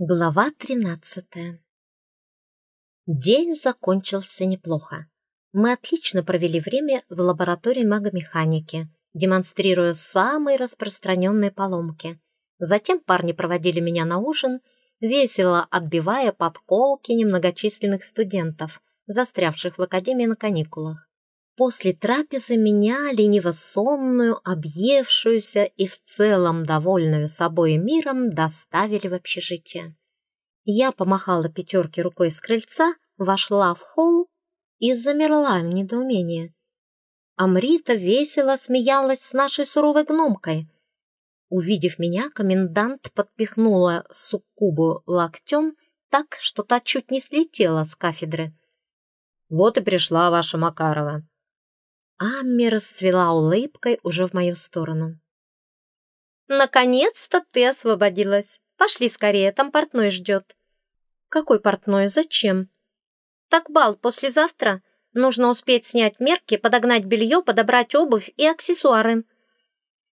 Глава тринадцатая День закончился неплохо. Мы отлично провели время в лаборатории магомеханики, демонстрируя самые распространенные поломки. Затем парни проводили меня на ужин, весело отбивая подколки немногочисленных студентов, застрявших в академии на каникулах. После трапезы меня, лениво-сонную, объевшуюся и в целом довольную собой миром, доставили в общежитие. Я помахала пятерке рукой с крыльца, вошла в холл и замерла в недоумении. Амрита весело смеялась с нашей суровой гномкой. Увидев меня, комендант подпихнула суккубу локтем так, что та чуть не слетела с кафедры. «Вот и пришла ваша Макарова», Амми расцвела улыбкой уже в мою сторону. «Наконец-то ты освободилась. Пошли скорее, там портной ждет». «Какой портной? Зачем?» «Так бал послезавтра. Нужно успеть снять мерки, подогнать белье, подобрать обувь и аксессуары».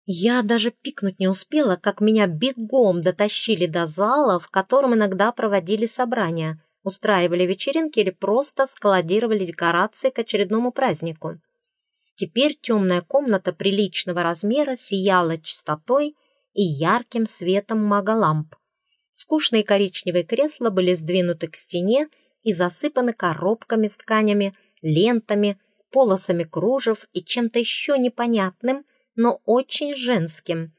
Я даже пикнуть не успела, как меня бегом дотащили до зала, в котором иногда проводили собрания, устраивали вечеринки или просто складировали декорации к очередному празднику. Теперь темная комната приличного размера сияла чистотой и ярким светом магаламп. Скучные коричневые кресла были сдвинуты к стене и засыпаны коробками с тканями, лентами, полосами кружев и чем-то еще непонятным, но очень женским.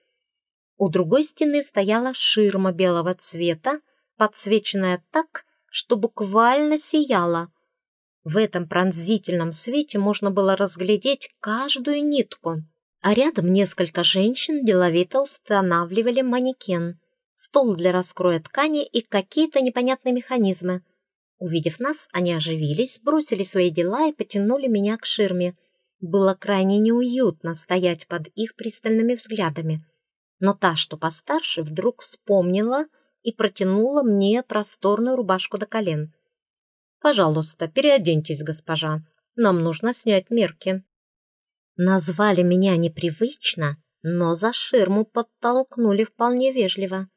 У другой стены стояла ширма белого цвета, подсвеченная так, что буквально сияла. В этом пронзительном свете можно было разглядеть каждую нитку, а рядом несколько женщин деловито устанавливали манекен, стол для раскроя ткани и какие-то непонятные механизмы. Увидев нас, они оживились, бросили свои дела и потянули меня к ширме. Было крайне неуютно стоять под их пристальными взглядами. Но та, что постарше, вдруг вспомнила и протянула мне просторную рубашку до колен — Пожалуйста, переоденьтесь, госпожа. Нам нужно снять мерки». Назвали меня непривычно, но за ширму подтолкнули вполне вежливо.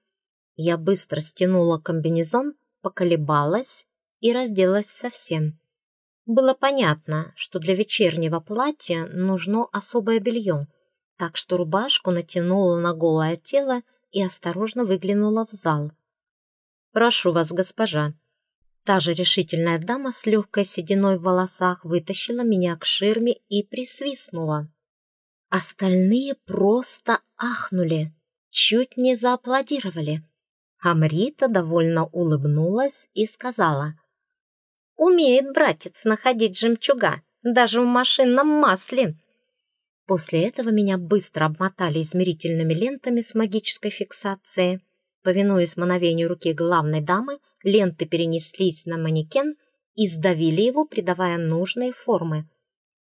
Я быстро стянула комбинезон, поколебалась и разделась совсем. Было понятно, что для вечернего платья нужно особое белье, так что рубашку натянула на голое тело и осторожно выглянула в зал. «Прошу вас, госпожа», Та же решительная дама с легкой сединой в волосах вытащила меня к ширме и присвистнула. Остальные просто ахнули, чуть не зааплодировали. Амрита довольно улыбнулась и сказала, «Умеет братец находить жемчуга, даже в машинном масле». После этого меня быстро обмотали измерительными лентами с магической фиксацией. Повинуясь мановению руки главной дамы, ленты перенеслись на манекен и сдавили его, придавая нужные формы.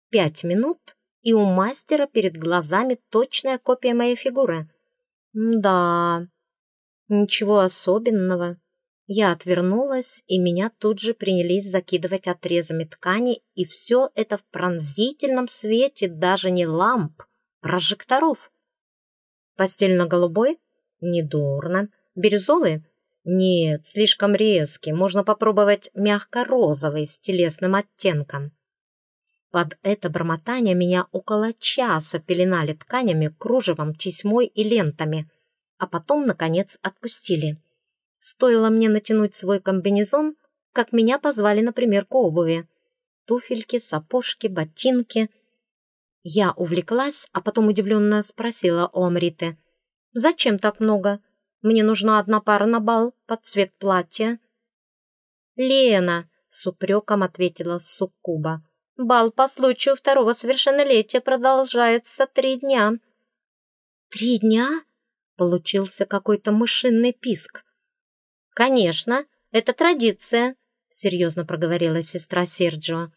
Пять минут, и у мастера перед глазами точная копия моей фигуры. Да, ничего особенного. Я отвернулась, и меня тут же принялись закидывать отрезами ткани, и все это в пронзительном свете даже не ламп, прожекторов. Постельно-голубой? Недурно. Бирюзовый? Нет, слишком резкий. Можно попробовать мягко-розовый с телесным оттенком. Под это бормотание меня около часа пеленали тканями, кружевом, тесьмой и лентами, а потом, наконец, отпустили. Стоило мне натянуть свой комбинезон, как меня позвали на примерку обуви. Туфельки, сапожки, ботинки. Я увлеклась, а потом удивленно спросила у Амриты. «Зачем так много? Мне нужна одна пара на бал под цвет платья». «Лена», — с упреком ответила Суккуба, «бал по случаю второго совершеннолетия продолжается три дня». «Три дня?» — получился какой-то мышиный писк. «Конечно, это традиция», — серьезно проговорила сестра Серджио.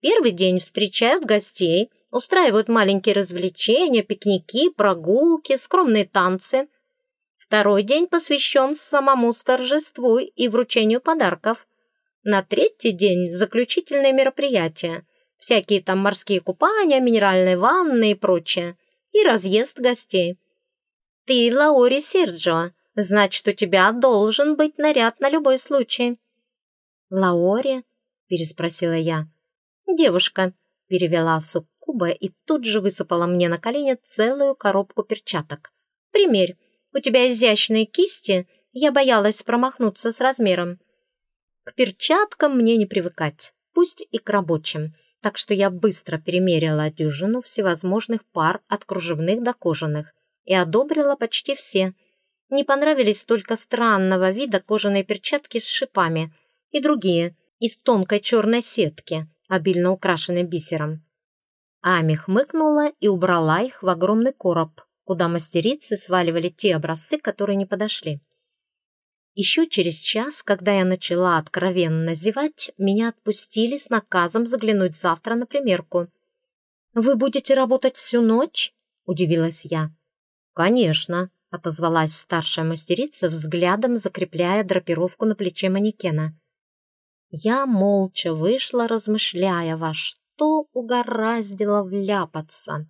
«Первый день встречают гостей, устраивают маленькие развлечения, пикники, прогулки, скромные танцы». Второй день посвящен самому торжеству и вручению подарков. На третий день заключительные мероприятия. Всякие там морские купания, минеральные ванны и прочее. И разъезд гостей. Ты, Лаори Серджо, Значит, у тебя должен быть наряд на любой случай». «Лаори?» — переспросила я. «Девушка», — перевела суккуба и тут же высыпала мне на колени целую коробку перчаток. «Примерь, у тебя изящные кисти, я боялась промахнуться с размером. К перчаткам мне не привыкать, пусть и к рабочим, так что я быстро перемерила дюжину всевозможных пар от кружевных до кожаных и одобрила почти все. Не понравились только странного вида кожаные перчатки с шипами и другие, из тонкой черной сетки, обильно украшенной бисером. Ами хмыкнула и убрала их в огромный короб, куда мастерицы сваливали те образцы, которые не подошли. Еще через час, когда я начала откровенно зевать, меня отпустили с наказом заглянуть завтра на примерку. «Вы будете работать всю ночь?» – удивилась я. «Конечно», – отозвалась старшая мастерица, взглядом закрепляя драпировку на плече манекена. Я молча вышла, размышляя, во что угораздило вляпаться.